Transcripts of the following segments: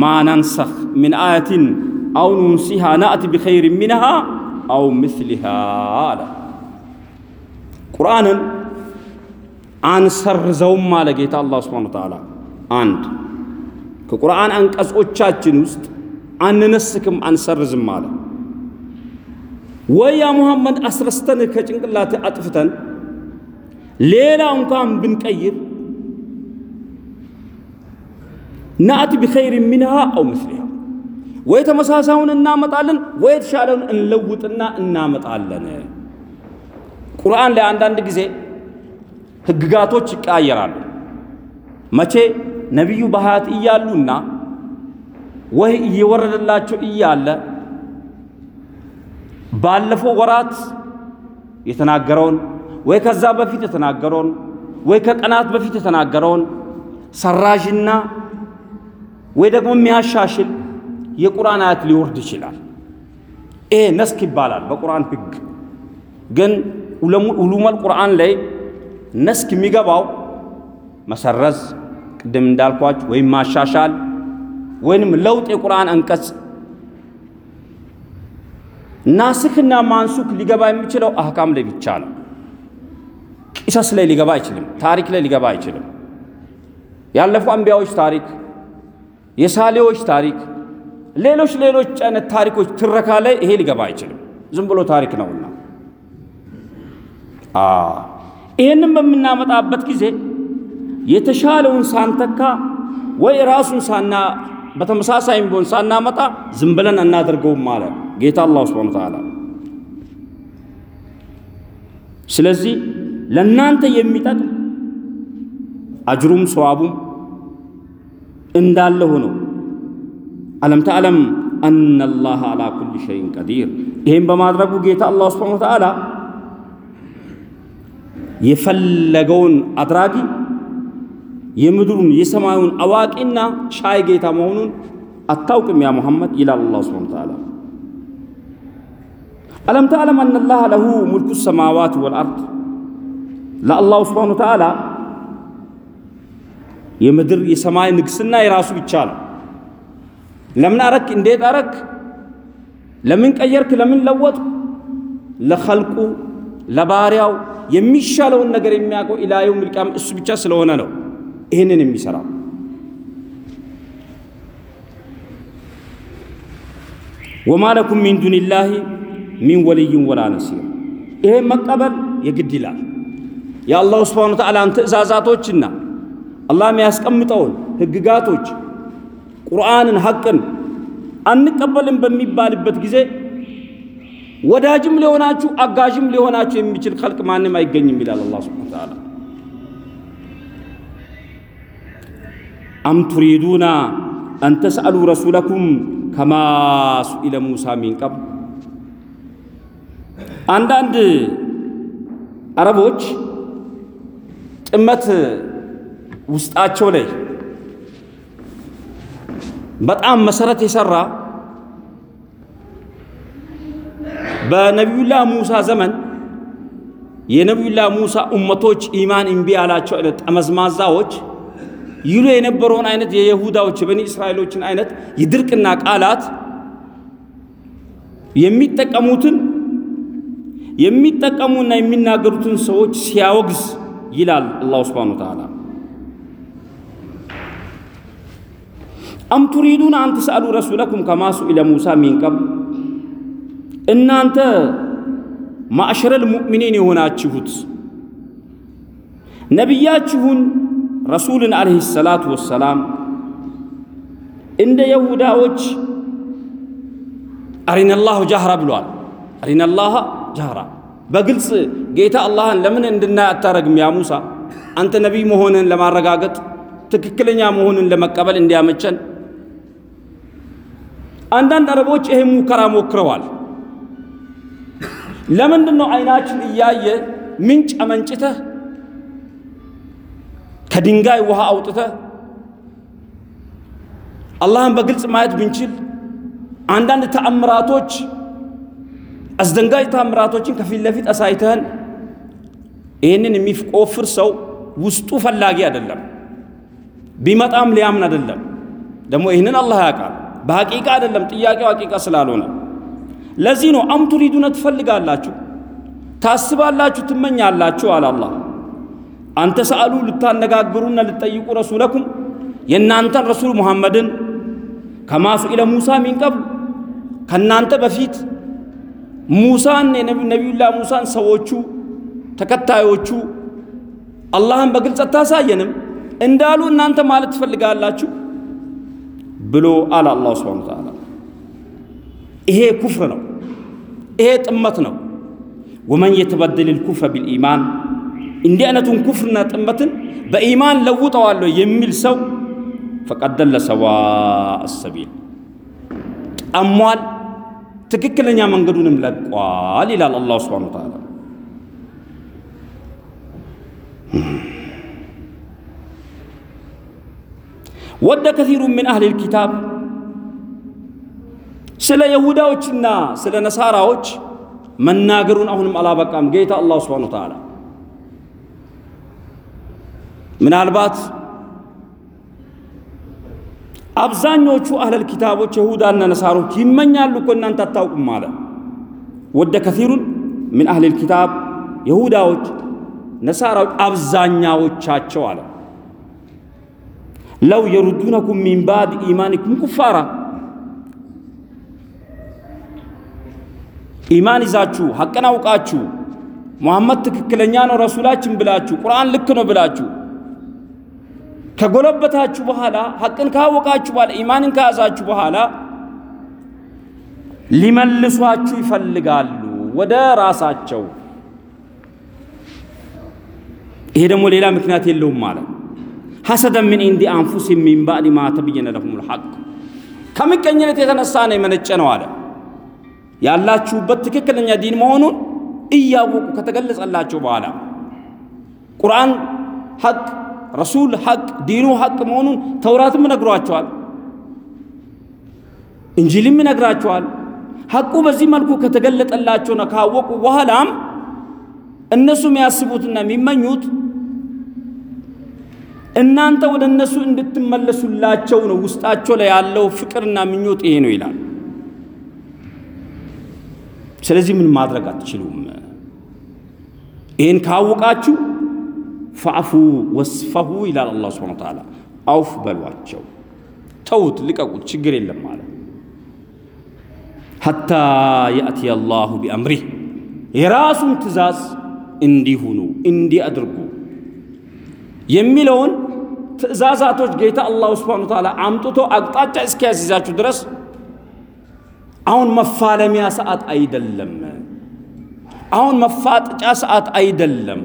ማ ነንሰኽ ሚን አያትን አው ኑንሲሃ ናእቲ ቢኸይር ሚንሃ አው ምስሊሃ አለ። ቁርአንን አንሰርዘውም አለ ጌታ አላህ ሱብሓነሁ ወተዓላ። አንድ ከቁርአን አንቀጾቻችን ውስጥ አንነስክም አንሰርዝም አለ። ወይ ያ ሙሐመድ አስረስተን ከጭንቅላት አጥፍተን ሌላ እንኳን ብንቀይር ናእቲ ቢኸይር ሚንሃ አው ምስሊሃ ወይ ተመሳሳዩን እናመጣለን ወይ የተሻለውን እንለውጥና እናመጣለን። ቁርአን ላይ አንዳንድ ጊዜ ህግጋቶች ይቀያየራሉ። መቼ ነቢዩ በሀያት እያሉና ወይ እየወረደላቸው እያለ ባለፈው ወራት የተናገረውን ወይ ከዛ በፊት የተናገረውን ወይ ከቀናት በፊት የተናገረውን ሰራዥና ወይ ደግሞ የሚያሻሽል የቁርአን አያት ሊወርድ ይችላል። ይሄ ነስክ ይባላል በቁርአን ህግ። ግን ኡሉመል ቁርአን ላይ ነስክ የሚገባው መሰረዝ፣ ቅድም እንዳልኳችሁ ወይም ማሻሻል ወይንም ለውጥ የቁርአን አንቀጽ ናስክና ማንሱክ ሊገባ የሚችለው አህካም ላይ ብቻ ነው። ቂሰስ ላይ ሊገባ አይችልም። ታሪክ ላይ ሊገባ አይችልም። ያለፉ አንቢያዎች ታሪክ፣ የሳሌዎች ታሪክ፣ ሌሎች ሌሎች አይነት ታሪኮች ትረካ ላይ ይሄ ሊገባ አይችልም። ዝም ብሎ ታሪክ ነውና ይህንም በምናመጣበት ጊዜ የተሻለውን ሳንተካ ወይ ራሱን ሳና በተመሳሳይም ቢሆን ሳናመጣ ዝም ብለን አናደርገውም አለ ጌታ አላህ ሱብሓነሁ ወተዓላ። ስለዚህ ለእናንተ የሚጠቅም አጅሩም ሰዋቡም እንዳለ ሆኖ አለም ተዕለም አነላህ አላ ኩሊ ሸይን ቀዲር። ይህም በማድረጉ ጌታ አላህ ሱብሓነሁ ወተዓላ የፈለገውን አድራጊ የምድሩን የሰማዩን አዋቂና ሻይ ጌታ መሆኑን አታውቅም ያ ሙሐመድ ይላል አላህ ሱብሓነሁ ወተዓላ። አለም ተዕለም አነላህ ለሁ ሙልኩ ሰማዋት ወልአርድ ለአላሁ ሱብሓነሁ ወተዓላ የምድር የሰማይ ንግስና የራሱ ብቻ ነው። ለምን አረክ? እንዴት አረክ? ለምን ቀየርክ? ለምን ለወጥ? ለኸልቁ ለባሪያው የሚሻለውን ነገር የሚያውቀው ኢላ የውሚል ቂያማ እሱ ብቻ ስለሆነ ነው ይህንን የሚሰራው። ወማ ለኩም ሚን ዱኒላሂ ሚን ወልይን ወላ ነሲር። ይሄን መቀበል የግድ ይላል። የአላሁ ስብሓነ ወተዓላን ትእዛዛቶችና አላህ የሚያስቀምጠውን ህግጋቶች ቁርአንን ሐቅን አንቀበልም በሚባልበት ጊዜ ወዳጅም ሊሆናችሁ አጋዥም ሊሆናችሁ የሚችል ኸልቅ ማንም አይገኝም ይላል አላህ ሱብሓነሁ ወተዓላ። አም ቱሪዱና አን ተስአሉ ረሱለኩም ከማ ሱኢለ ሙሳ ሚን ቀብል። አንዳንድ አረቦች ጥመት ውስጣቸው ላይ በጣም መሰረት የሰራ በነቢዩላህ ሙሳ ዘመን የነቢዩላህ ሙሳ ኡመቶች ኢማን እምቢ ያላቸው አይነት ጠመዝማዛዎች ይሉ የነበረውን አይነት የይሁዳዎች የበኒ እስራኤሎችን አይነት የድርቅና ቃላት የሚጠቀሙትን የሚጠቀሙና የሚናገሩትን ሰዎች ሲያወግዝ ይላል الله سبحانه وتعالى። أم تريدون أن تسألوا رسولكم كما سئل موسى من قبل እናንተ معشر المؤمنين የሆናችሁት ነቢያችሁን ረሱልን ዓለይሂ ሰላቱ ወሰላም እንደ የሁዳዎች አሪነላሁ ጃህራ ብሏል። አሪነላህ ጃህራ በግልጽ ጌታ አላህን ለምን እንድናይ አታረግም? ያ ሙሳ አንተ ነቢይ መሆንን ለማረጋገጥ ትክክለኛ መሆንን ለመቀበል እንዲያመቸን አንዳንድ አረቦች ይሄን ሙከራ ሞክረዋል። ለምንድን ነው አይናችን እያየ ምንጭ አመንጭተህ ከድንጋይ ውሃ አውጥተህ አላህን በግልጽ ማየት ብንችል አንዳንድ ተአምራቶች አስደንጋጭ ተአምራቶችን ከፊት ለፊት አሳይተህን ይህንን የሚቆፍር ሰው ውስጡ ፈላጊ አይደለም፣ ቢመጣም ሊያምን አይደለም። ደግሞ ይህንን አላህ ያውቃል። በሐቂቃ አይደለም ጥያቄው ሐቂቃ ስላልሆነ። ለዚህ ነው አም ቱሪዱነ ትፈልጋላችሁ፣ ታስባላችሁ፣ ትመኛላችሁ አለ አላህ። አንተ ሰአሉ ልታነጋግሩና ልትጠይቁ ረሱለኩም የእናንተን ረሱል ሙሐመድን ከማ ሱኢለ ሙሳ ሚን ከእናንተ በፊት ሙሳን ነቢዩላህ ሙሳን ሰዎቹ ተከታዮቹ አላህን በግልጽ አታሳየንም። እንዳሉ እናንተ ማለት ትፈልጋላችሁ ብሎ አለ አላሁ ስብሓነ ወተዓላ። ይሄ ኩፍር ነው። ይሄ ጥመት ነው። ወመን የተበድል ልኩፍረ ቢልኢማን እንዲህ አይነቱን ኩፍርና ጥመትን በኢማን ለውጠዋለሁ የሚል ሰው ፈቀድ ደለ ሰዋእ ሰቢል ጠሟል፣ ትክክለኛ መንገዱንም ለቋል ይላል አላሁ ስብሓነሁ ወተዓላ። ወደ ከሲሩ ምን አህሊል ኪታብ ስለ የሁዳዎችና ስለ ነሳራዎች መናገሩን አሁንም አላበቃም ጌታ አላሁ ስብሓነሁ ወተዓላ ምናልባት አብዛኞቹ አህለል ኪታቦች የሁዳና ነሳሮች ይመኛሉ እኮ እናንተ አታውቁም አለ። ወደ ከሲሩን ምን አህለል ኪታብ የሁዳዎች፣ ነሳራዎች አብዛኛዎቻቸው አለ ለው የሩዱነኩም ሚን ባድ ኢማኒኩም ኩፋራ ኢማን ይዛችሁ ሐቅን አውቃችሁ ሙሐመድ ትክክለኛ ነው ረሱላችን ብላችሁ ቁርአን ልክ ነው ብላችሁ ከጎለበታችሁ በኋላ ሐቅን ካወቃችሁ በኋላ ኢማንን ከያዛችሁ በኋላ ሊመልሷችሁ ይፈልጋሉ ወደ ራሳቸው። ይሄ ደግሞ ሌላ ምክንያት የለውም ማለት حسدا من عند أنفسهم من بعد ما تبين لهم الحق. كم كان يلتزم السانة من الجنوال يا الله شوبت تككل يا دين مهونون إياكو كتجلس الله شو بالا قرآن حق رسول حق دينو حق مهونون تورات من أقرأتشوال إنجيل من أقرأتشوال حقو بزي ملكو كتجلت الله شو كاوكو وهلام. الناس ما يسبوتنا مما يوت እናንተ ወደ እነሱ እንድትመለሱላቸው ነው። ውስጣቸው ላይ ያለው ፍቅርና ምኞት ይሄ ነው ይላል። ስለዚህ ምን ማድረግ አትችሉም። ይህን ካወቃችሁ ፈዕፉ ወስፈሁ ይላል አላህ ሱብሓነሁ ወተዓላ። አውፍ በሏቸው፣ ተውት፣ ልቀቁት፣ ችግር የለም ማለት ሐታ የእትየ አላሁ ቢአምሪህ የራሱን ትእዛዝ እንዲሁኑ እንዲህ አድርጉ የሚለውን ትእዛዛቶች ጌታ አላሁ ሱብሓነሁ ወተዓላ አምጥቶ አቅጣጫ እስኪያስይዛችሁ ድረስ አሁን መፋለሚያ ሰዓት አይደለም። አሁን መፋጠጫ ሰዓት አይደለም።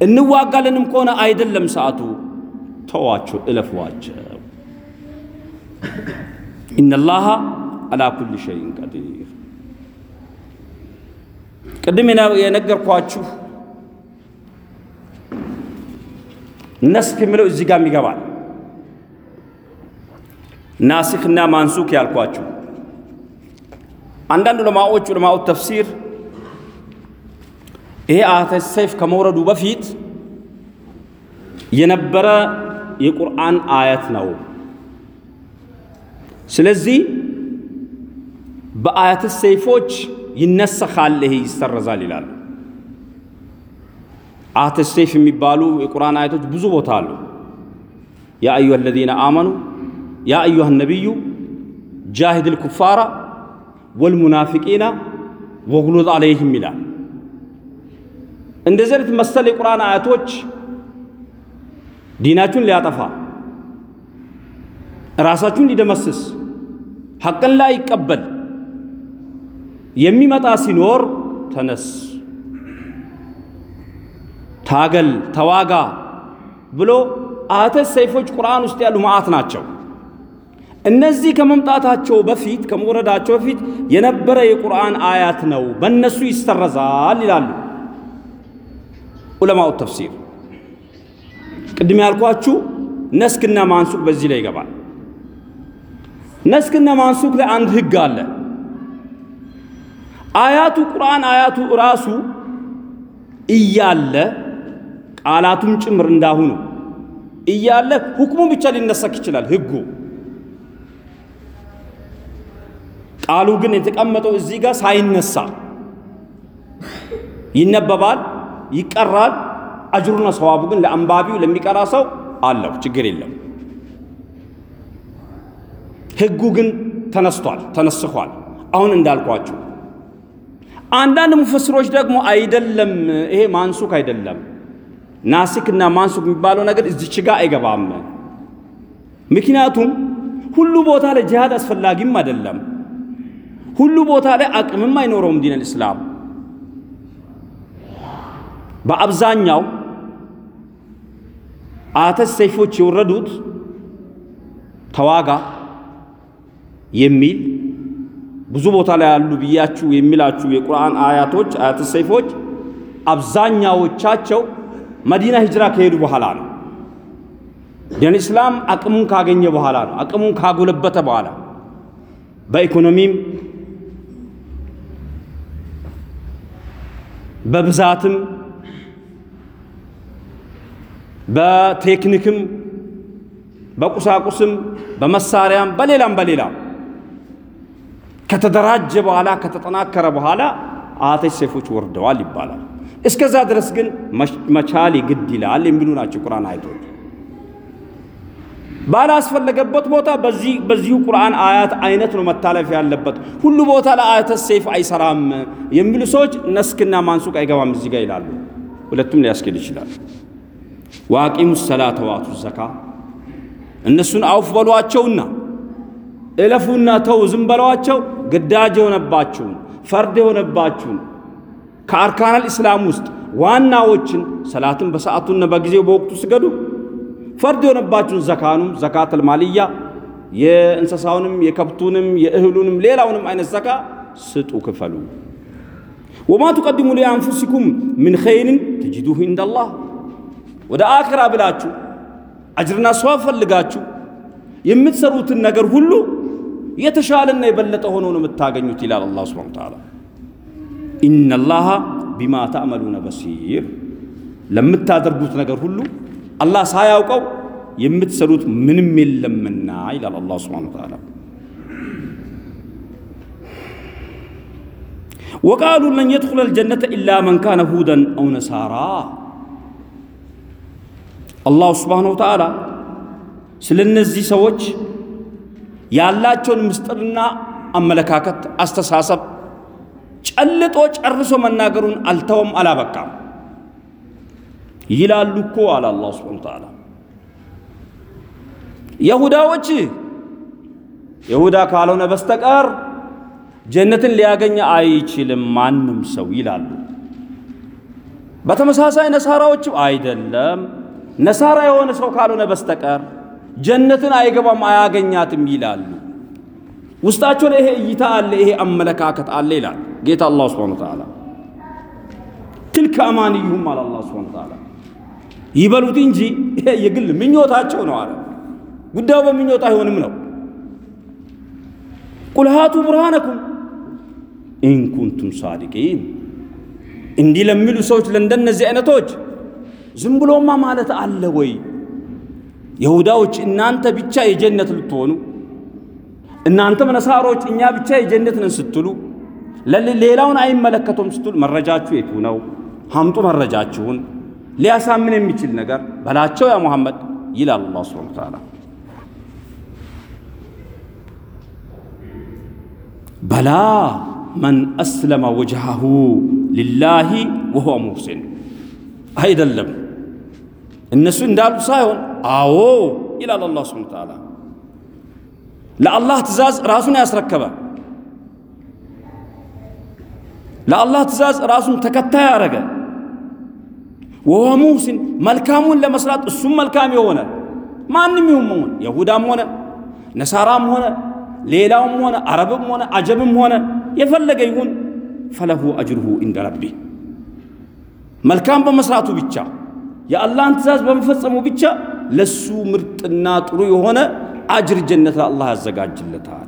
እንዋጋለንም ከሆነ አይደለም ሰዓቱ። ተዋቸው፣ እለፏቸው። ኢነላሃ አላ ኩል ሸይን ቀዲር። ቅድም የነገርኳችሁ ነስክ የሚለው እዚህ ጋር ይገባል። ናሲክና ማንሱክ ያልኳችሁ አንዳንድ ዑለማዎች ዑለማው ተፍሲር ይሄ አያተ ሰይፍ ከመውረዱ በፊት የነበረ የቁርአን አያት ነው። ስለዚህ በአያተ ሰይፎች ይነሰኻል፣ ይሄ ይሰረዛል ይላሉ። አያተ ሰይፍ የሚባሉ የቁርአን አያቶች ብዙ ቦታ አሉ። ያ አዩሃ አለዚነ አመኑ ያ አዩሃ ነቢዩ ጃሂድ ልኩፋራ ወልሙናፊቂና ወግሉዝ አለይህም ይላል። እንደዚህ አይነት መሰል የቁርአን አያቶች ዲናችሁን ሊያጠፋ ራሳችሁን ሊደመስስ ሐቅን ላይ ይቀበል የሚመጣ ሲኖር ተነስ፣ ታገል፣ ተዋጋ ብሎ አያተ ሰይፎች ቁርአን ውስጥ ያሉ መዓት ናቸው። እነዚህ ከመምጣታቸው በፊት ከመውረዳቸው በፊት የነበረ የቁርአን አያት ነው፣ በእነሱ ይሰረዛል ይላሉ ዑለማው ተፍሲር። ቅድም ያልኳችሁ ነስክና ማንሱክ በዚህ ላይ ይገባል። ነስክና ማንሱክ ላይ አንድ ህግ አለ። አያቱ ቁርአን አያቱ ራሱ እያለ ቃላቱም ጭምር እንዳሁኑ እያለ ሁክሙ ብቻ ሊነሰክ ይችላል ህጉ። ቃሉ ግን የተቀመጠው እዚህ ጋር ሳይነሳ ይነበባል፣ ይቀራል። አጅሩና ሰዋቡ ግን ለአንባቢው ለሚቀራ ሰው አለው፣ ችግር የለም። ህጉ ግን ተነስቷል፣ ተነስኳል። አሁን እንዳልኳችሁ አንዳንድ ሙፈስሮች ደግሞ አይደለም፣ ይሄ ማንሱክ አይደለም፣ ናሲክ እና ማንሱክ የሚባለው ነገር እዚች ጋ አይገባም። ምክንያቱም ሁሉ ቦታ ላይ ጂሃድ አስፈላጊም አይደለም፣ ሁሉ ቦታ ላይ አቅምም አይኖረውም دين الإسلام። በአብዛኛው አያተ ሰይፎች የወረዱት ተዋጋ የሚል ብዙ ቦታ ላይ ያሉ ብያችሁ የሚላችሁ የቁርአን አያቶች አያት ሰይፎች አብዛኛዎቻቸው መዲና ሂጅራ ከሄዱ በኋላ ነው። ዲን ኢስላም አቅሙን ካገኘ በኋላ ነው። አቅሙን ካጎለበተ በኋላ በኢኮኖሚም በብዛትም በቴክኒክም በቁሳቁስም በመሳሪያም በሌላም በሌላም ከተደራጀ በኋላ ከተጠናከረ በኋላ አተች ሰይፎች ወርደዋል ይባላል። እስከዛ ድረስ ግን መቻል ግድ ይላል የሚሉ ናቸው ቁርአን አይቶች። ባላስፈለገበት ቦታ በዚሁ ቁርአን አያት አይነት ነው መታለፍ ያለበት። ሁሉ ቦታ ለአያተ ሰይፍ አይሰራም የሚሉ ሰዎች ነስክና ማንሱቅ አይገባም እዚህ ጋር ይላሉ። ሁለቱም ሊያስኬድ ይችላል። ዋቂሙ ሰላተ ዋቱ ዘካ እነሱን አውፍ በሏቸውና እለፉና ተው ዝም በሏቸው። ግዳጅ የሆነባችሁን ፈርድ የሆነባችሁን ከአርካናል ኢስላም ውስጥ ዋናዎችን ሰላትን በሰዓቱና በጊዜው በወቅቱ ስገዱ። ፈርድ የሆነባችሁን ዘካኑም ዘካተል ማልያ የእንስሳውንም የከብቱንም የእህሉንም ሌላውንም አይነት ዘካ ስጡ፣ ክፈሉ። ወማ ቱቀድሙ ሊአንፉሲኩም ምን ኸይርን ተጅዱሁ ኢንደላህ ወደ አኽራ ብላችሁ አጅርና ሰዋብ ፈልጋችሁ የምትሰሩትን ነገር ሁሉ የተሻለና የበለጠ ሆኖ ነው የምታገኙት ይላል አላህ ሱብሓነሁ ወተዓላ። ኢነላሃ ቢማ ተዕመሉነ በሲር ለምታደርጉት ነገር ሁሉ አላህ ሳያውቀው የምትሰሩት ምንም የለምና ይላል አላህ ሱብሓነሁ ወተዓላ። ወቃሉ ለን የድኹለል ጀነተ ኢላ መን ካነ ሁደን አው ነሳራ አላሁ ሱብሓነሁ ወተዓላ ስለ እነዚህ ሰዎች ያላቸውን ምስጢርና አመለካከት፣ አስተሳሰብ ጨልጦ ጨርሶ መናገሩን አልተወም፣ አላበቃም። ይላሉ እኮ አለ አላሁ ሱብሓነሁ ወተዓላ የሁዳዎች የሁዳ ካልሆነ በስተቀር ጀነትን ሊያገኝ አይችልም ማንም ሰው ይላሉ። በተመሳሳይ ነሳራዎችም አይደለም ነሳራ የሆነ ሰው ካልሆነ በስተቀር ጀነትን አይገባም አያገኛትም ይላሉ። ውስጣቸው ላይ ይሄ እይታ አለ፣ ይሄ አመለካከት አለ ይላል ጌታ አላህ ሱብሓነሁ ወተዓላ። ትልከ አማንዩሁም አለ አላህ ሱብሓነሁ ወተዓላ። ይበሉት እንጂ የግል ምኞታቸው ነው አለ። ጉዳዩ በምኞት አይሆንም ነው። قل هاتوا برهانكم إن كنتم صادقين። እንዲህ ለሚሉ ሰዎች ለእንደነዚህ አይነቶች ዝም ብሎማ ማለት አለ ወይ? ይሁዳዎች እናንተ ብቻ የጀነት ልትሆኑ እናንተም ነሳሮች እኛ ብቻ የጀነት ነን ስትሉ ሌላውን አይመለከቶም ስትሉ መረጃችሁ የቱ ነው? ሀምጡ መረጃችሁን። ሊያሳምን የሚችል ነገር በላቸው ያ ሙሐመድ ይላል አላህ ሱብሓነሁ ወተዓላ። በላ መን አስለመ ወጅሃሁ ሊላሂ ወሁወ ሙሕሲን አይደለም እነሱ እንዳሉት ሳይሆን አዎ ይላል አላህ ሱብሓነሁ ወተዓላ። ለአላህ ትእዛዝ ራሱን ያስረከበ ለአላህ ትእዛዝ ራሱን ተከታይ ያደረገ ወሆ ሙሕሲን መልካሙን ለመስራት እሱም መልካም የሆነ ማንም ይሁን መሆን የሁዳም ሆነ ነሳራም ሆነ ሌላውም ሆነ አረብም ሆነ አጀብም ሆነ የፈለገ ይሁን ፈለሁ አጅሩሁ ኢንደ ረቢ መልካም በመስራቱ ብቻ የአላህን ትእዛዝ በመፈጸሙ ብቻ ለሱ ምርጥና ጥሩ የሆነ አጅር ጀነት አላህ ያዘጋጅለታል።